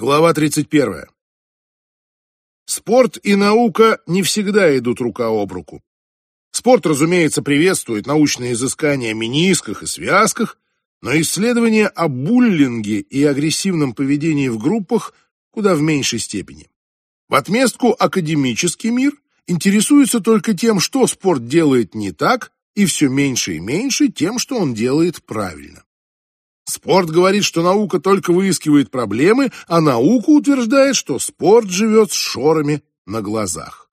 Глава 31. Спорт и наука не всегда идут рука об руку. Спорт, разумеется, приветствует научные изыскания о менисках и связках, но исследования о буллинге и агрессивном поведении в группах куда в меньшей степени. В отместку академический мир интересуется только тем, что спорт делает не так, и все меньше и меньше тем, что он делает правильно. Спорт говорит, что наука только выискивает проблемы, а наука утверждает, что спорт живет с шорами на глазах.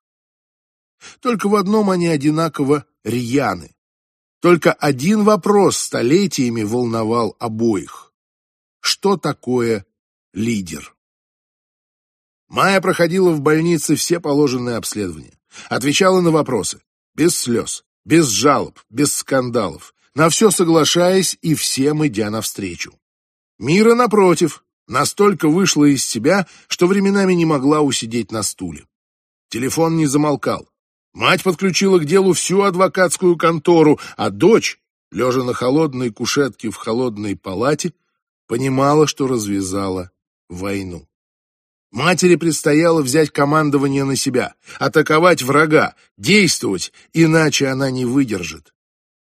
Только в одном они одинаково рьяны. Только один вопрос столетиями волновал обоих. Что такое лидер? Майя проходила в больнице все положенные обследования. Отвечала на вопросы. Без слез, без жалоб, без скандалов на все соглашаясь и всем идя навстречу. Мира, напротив, настолько вышла из себя, что временами не могла усидеть на стуле. Телефон не замолкал. Мать подключила к делу всю адвокатскую контору, а дочь, лежа на холодной кушетке в холодной палате, понимала, что развязала войну. Матери предстояло взять командование на себя, атаковать врага, действовать, иначе она не выдержит.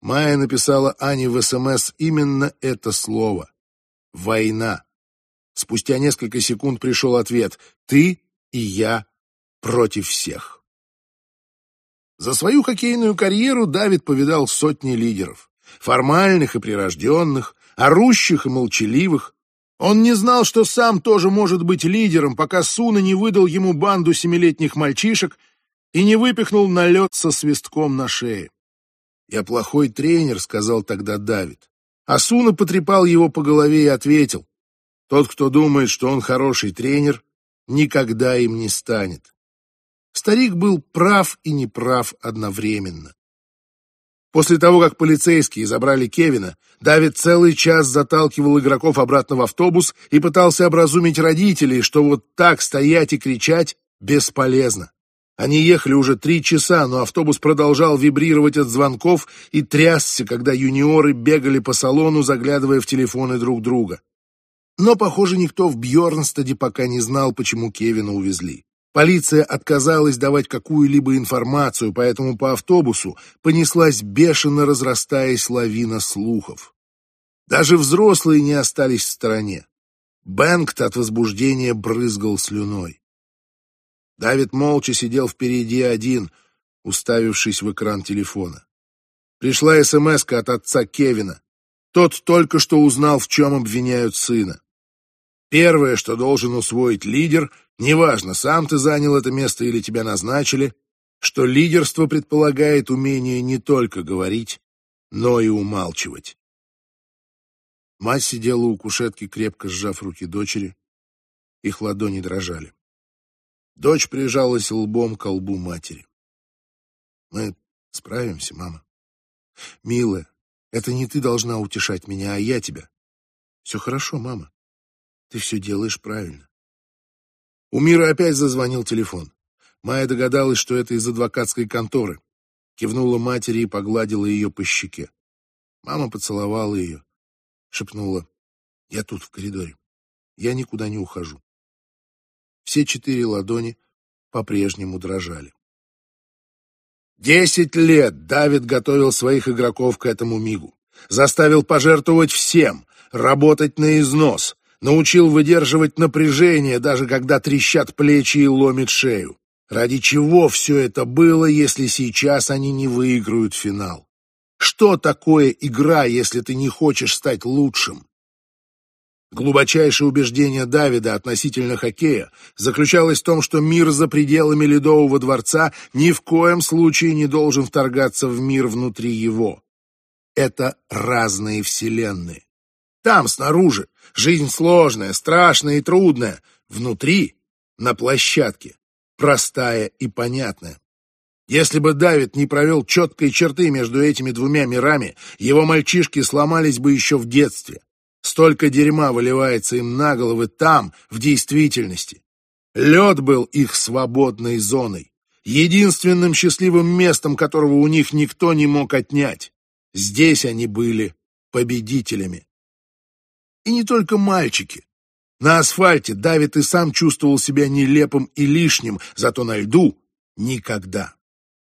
Майя написала Ане в СМС именно это слово. «Война». Спустя несколько секунд пришел ответ «Ты и я против всех». За свою хоккейную карьеру Давид повидал сотни лидеров. Формальных и прирожденных, орущих и молчаливых. Он не знал, что сам тоже может быть лидером, пока Суна не выдал ему банду семилетних мальчишек и не выпихнул на лед со свистком на шее. «Я плохой тренер», — сказал тогда Давид. Асуна потрепал его по голове и ответил. «Тот, кто думает, что он хороший тренер, никогда им не станет». Старик был прав и неправ одновременно. После того, как полицейские забрали Кевина, Давид целый час заталкивал игроков обратно в автобус и пытался образумить родителей, что вот так стоять и кричать бесполезно. Они ехали уже три часа, но автобус продолжал вибрировать от звонков и трясся, когда юниоры бегали по салону, заглядывая в телефоны друг друга. Но, похоже, никто в Бьорнстаде пока не знал, почему Кевина увезли. Полиция отказалась давать какую-либо информацию, поэтому по автобусу понеслась бешено разрастаясь лавина слухов. Даже взрослые не остались в стороне. Бэнкт от возбуждения брызгал слюной. Давид молча сидел впереди один, уставившись в экран телефона. Пришла смс от отца Кевина. Тот только что узнал, в чем обвиняют сына. Первое, что должен усвоить лидер, неважно, сам ты занял это место или тебя назначили, что лидерство предполагает умение не только говорить, но и умалчивать. Мать сидела у кушетки, крепко сжав руки дочери. Их ладони дрожали. Дочь прижалась лбом к лбу матери. «Мы справимся, мама. Милая, это не ты должна утешать меня, а я тебя. Все хорошо, мама. Ты все делаешь правильно». У Мира опять зазвонил телефон. Майя догадалась, что это из адвокатской конторы. Кивнула матери и погладила ее по щеке. Мама поцеловала ее, шепнула, «Я тут, в коридоре. Я никуда не ухожу». Все четыре ладони по-прежнему дрожали. Десять лет Давид готовил своих игроков к этому мигу. Заставил пожертвовать всем, работать на износ, научил выдерживать напряжение, даже когда трещат плечи и ломит шею. Ради чего все это было, если сейчас они не выиграют финал? Что такое игра, если ты не хочешь стать лучшим? Глубочайшее убеждение Давида относительно хоккея заключалось в том, что мир за пределами Ледового дворца ни в коем случае не должен вторгаться в мир внутри его. Это разные вселенные. Там, снаружи, жизнь сложная, страшная и трудная. Внутри, на площадке, простая и понятная. Если бы Давид не провел четкой черты между этими двумя мирами, его мальчишки сломались бы еще в детстве. Столько дерьма выливается им на головы там, в действительности. Лед был их свободной зоной, единственным счастливым местом, которого у них никто не мог отнять. Здесь они были победителями. И не только мальчики, На асфальте Давид и сам чувствовал себя нелепым и лишним, зато на льду — никогда.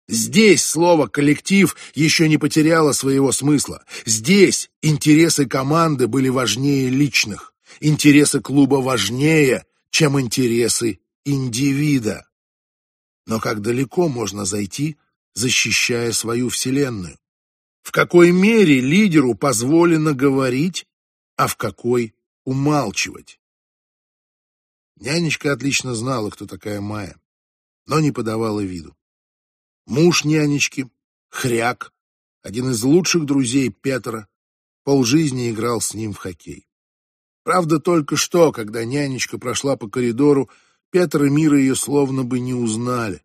Здесь слово «коллектив» еще не потеряло своего смысла. Здесь интересы команды были важнее личных. Интересы клуба важнее, чем интересы индивида. Но как далеко можно зайти, защищая свою вселенную? В какой мере лидеру позволено говорить, а в какой умалчивать? Нянечка отлично знала, кто такая Майя, но не подавала виду. Муж нянечки, хряк, один из лучших друзей Петра, полжизни играл с ним в хоккей. Правда, только что, когда нянечка прошла по коридору, Петр и Мира ее словно бы не узнали.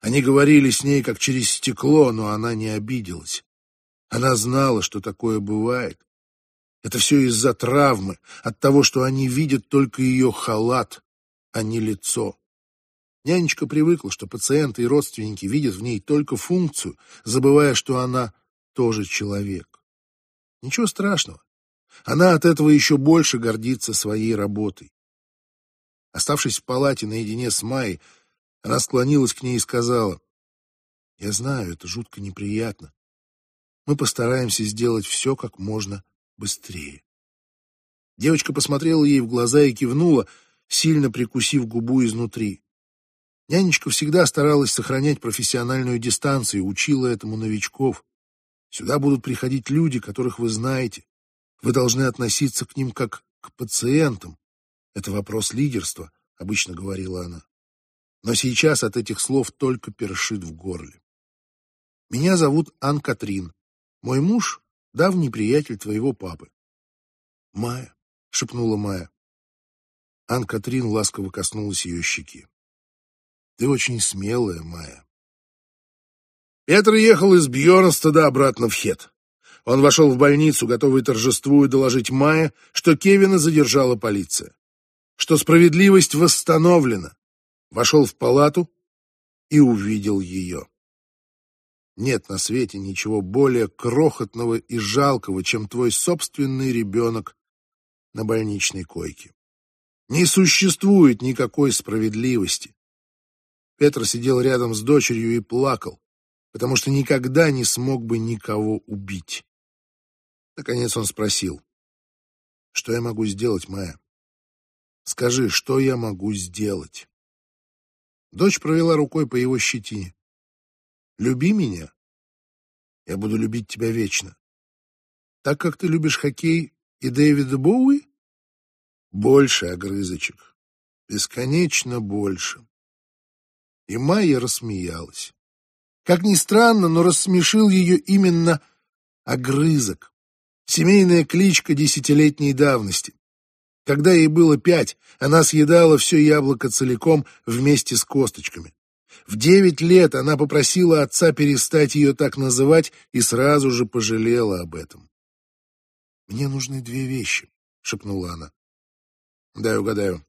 Они говорили с ней как через стекло, но она не обиделась. Она знала, что такое бывает. Это все из-за травмы, от того, что они видят только ее халат, а не лицо. Нянечка привыкла, что пациенты и родственники видят в ней только функцию, забывая, что она тоже человек. Ничего страшного. Она от этого еще больше гордится своей работой. Оставшись в палате наедине с Майей, она склонилась к ней и сказала, «Я знаю, это жутко неприятно. Мы постараемся сделать все как можно быстрее». Девочка посмотрела ей в глаза и кивнула, сильно прикусив губу изнутри. Нянечка всегда старалась сохранять профессиональную дистанцию, учила этому новичков. Сюда будут приходить люди, которых вы знаете. Вы должны относиться к ним как к пациентам. Это вопрос лидерства, обычно говорила она. Но сейчас от этих слов только першит в горле. Меня зовут Ан-Катрин. Мой муж — давний приятель твоего папы. Майя, — шепнула Майя. Ан-Катрин ласково коснулась ее щеки. Ты очень смелая, Майя. Петр ехал из Бьернстада обратно в Хет. Он вошел в больницу, готовый торжествуя доложить Майе, что Кевина задержала полиция, что справедливость восстановлена. Вошел в палату и увидел ее. Нет на свете ничего более крохотного и жалкого, чем твой собственный ребенок на больничной койке. Не существует никакой справедливости. Петр сидел рядом с дочерью и плакал, потому что никогда не смог бы никого убить. Наконец он спросил, «Что я могу сделать, Майя? Скажи, что я могу сделать?» Дочь провела рукой по его щетине. «Люби меня. Я буду любить тебя вечно. Так как ты любишь хоккей и Дэвида Боуи? Больше, огрызочек. Бесконечно больше. И Майя рассмеялась. Как ни странно, но рассмешил ее именно огрызок. Семейная кличка десятилетней давности. Когда ей было пять, она съедала все яблоко целиком вместе с косточками. В девять лет она попросила отца перестать ее так называть и сразу же пожалела об этом. «Мне нужны две вещи», — шепнула она. «Дай угадаю».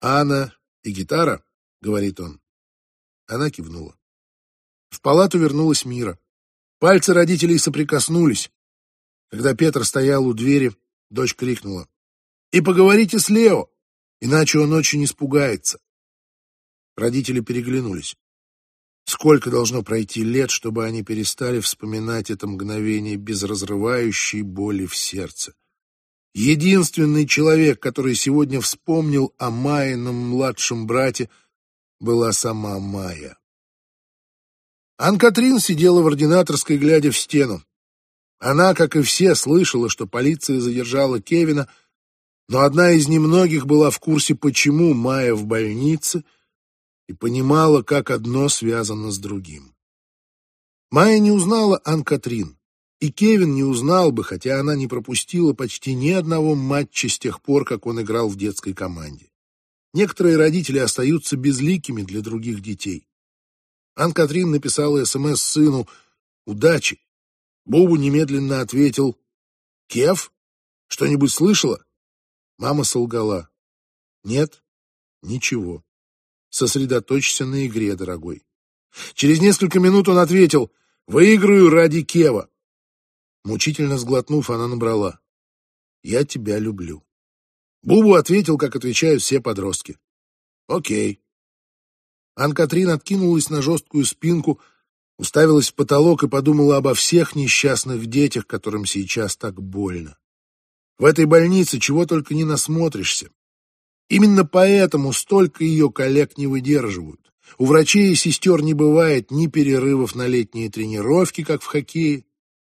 «Анна и гитара?» — говорит он. Она кивнула. В палату вернулась Мира. Пальцы родителей соприкоснулись. Когда Петр стоял у двери, дочь крикнула. «И поговорите с Лео, иначе он очень испугается». Родители переглянулись. Сколько должно пройти лет, чтобы они перестали вспоминать это мгновение без разрывающей боли в сердце? Единственный человек, который сегодня вспомнил о Майином младшем брате, была сама Майя. Ан-Катрин сидела в ординаторской, глядя в стену. Она, как и все, слышала, что полиция задержала Кевина, но одна из немногих была в курсе, почему Майя в больнице, и понимала, как одно связано с другим. Майя не узнала Ан-Катрин, и Кевин не узнал бы, хотя она не пропустила почти ни одного матча с тех пор, как он играл в детской команде. Некоторые родители остаются безликими для других детей. Ан-Катрин написала СМС сыну «Удачи». Бобу немедленно ответил «Кев? Что-нибудь слышала?» Мама солгала. «Нет, ничего. Сосредоточься на игре, дорогой». Через несколько минут он ответил «Выиграю ради Кева». Мучительно сглотнув, она набрала «Я тебя люблю». Бубу ответил, как отвечают все подростки. «Окей». Ан-Катрин откинулась на жесткую спинку, уставилась в потолок и подумала обо всех несчастных детях, которым сейчас так больно. В этой больнице чего только не насмотришься. Именно поэтому столько ее коллег не выдерживают. У врачей и сестер не бывает ни перерывов на летние тренировки, как в хоккее,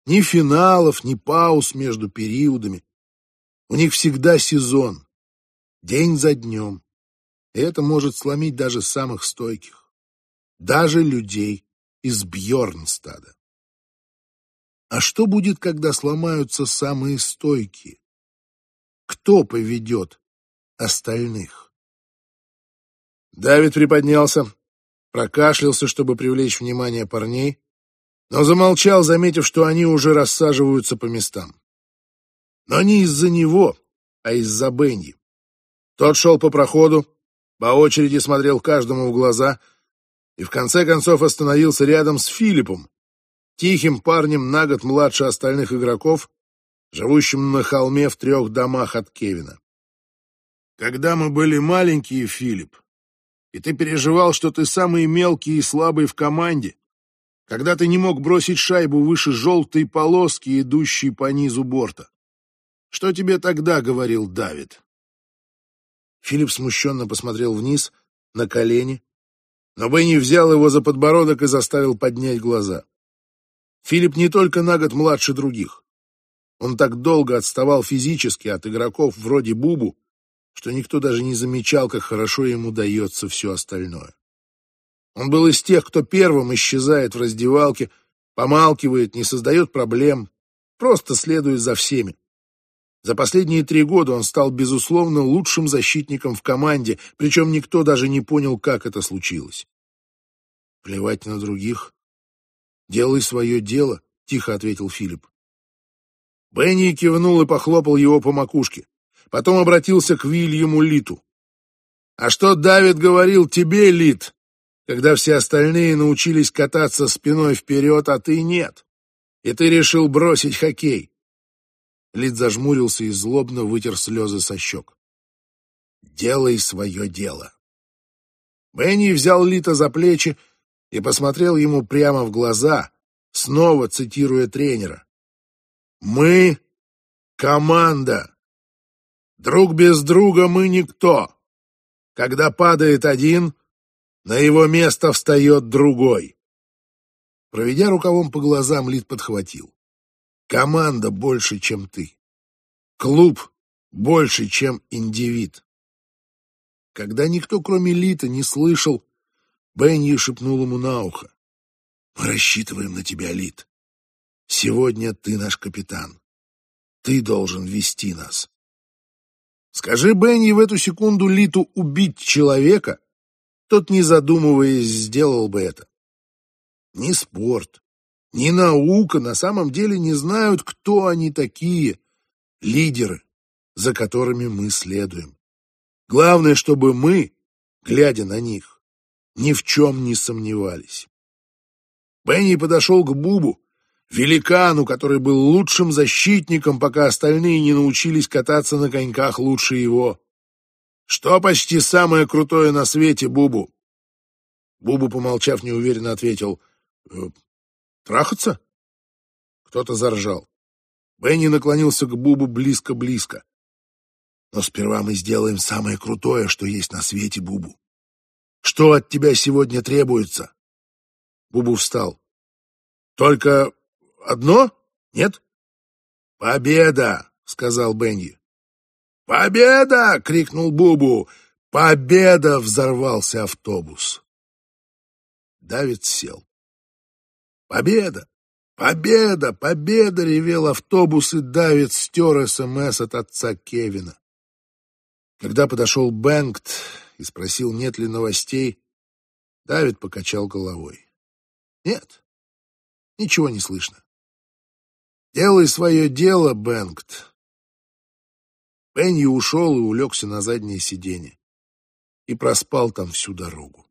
ни финалов, ни пауз между периодами. У них всегда сезон, день за днем. И это может сломить даже самых стойких, даже людей из Бьорнстада. А что будет, когда сломаются самые стойкие? Кто поведет остальных? Давид приподнялся, прокашлялся, чтобы привлечь внимание парней, но замолчал, заметив, что они уже рассаживаются по местам. Но не из-за него, а из-за Бенни. Тот шел по проходу, по очереди смотрел каждому в глаза и в конце концов остановился рядом с Филиппом, тихим парнем на год младше остальных игроков, живущим на холме в трех домах от Кевина. Когда мы были маленькие, Филипп, и ты переживал, что ты самый мелкий и слабый в команде, когда ты не мог бросить шайбу выше желтой полоски, идущей по низу борта. Что тебе тогда говорил Давид? Филипп смущенно посмотрел вниз, на колени, но Бенни взял его за подбородок и заставил поднять глаза. Филипп не только на год младше других. Он так долго отставал физически от игроков вроде Бубу, что никто даже не замечал, как хорошо ему дается все остальное. Он был из тех, кто первым исчезает в раздевалке, помалкивает, не создает проблем, просто следует за всеми. За последние три года он стал, безусловно, лучшим защитником в команде, причем никто даже не понял, как это случилось. «Плевать на других. Делай свое дело», — тихо ответил Филипп. Бенни кивнул и похлопал его по макушке. Потом обратился к Вильяму Литу. «А что Давид говорил тебе, Лит, когда все остальные научились кататься спиной вперед, а ты нет? И ты решил бросить хоккей?» Лид зажмурился и злобно вытер слезы со щек. «Делай свое дело». Бенни взял Лита за плечи и посмотрел ему прямо в глаза, снова цитируя тренера. «Мы — команда. Друг без друга мы никто. Когда падает один, на его место встает другой». Проведя рукавом по глазам, Лид подхватил. Команда больше, чем ты. Клуб больше, чем индивид. Когда никто, кроме Лита, не слышал, Бенни шепнул ему на ухо. «Мы рассчитываем на тебя, Лит. Сегодня ты наш капитан. Ты должен вести нас». Скажи Бенни в эту секунду Литу убить человека, тот, не задумываясь, сделал бы это. Не спорт, ни наука на самом деле не знают, кто они такие, лидеры, за которыми мы следуем. Главное, чтобы мы, глядя на них, ни в чем не сомневались. Бенни подошел к Бубу, великану, который был лучшим защитником, пока остальные не научились кататься на коньках лучше его. «Что почти самое крутое на свете, Бубу?» Бубу, помолчав, неуверенно ответил, «Э, Трахаться? Кто-то заржал. Бенни наклонился к Бубу близко-близко. Но сперва мы сделаем самое крутое, что есть на свете, Бубу. Что от тебя сегодня требуется? Бубу встал. Только одно? Нет? Победа, сказал Бенни. Победа! крикнул Бубу. Победа! взорвался автобус. Давид сел. Победа! Победа! Победа! ревел автобус, и Давид стер СМС от отца Кевина. Когда подошел Бэнкт и спросил, нет ли новостей, Давид покачал головой. Нет, ничего не слышно. Делай свое дело, Бэнкт. Бенни ушел и улегся на заднее сиденье и проспал там всю дорогу.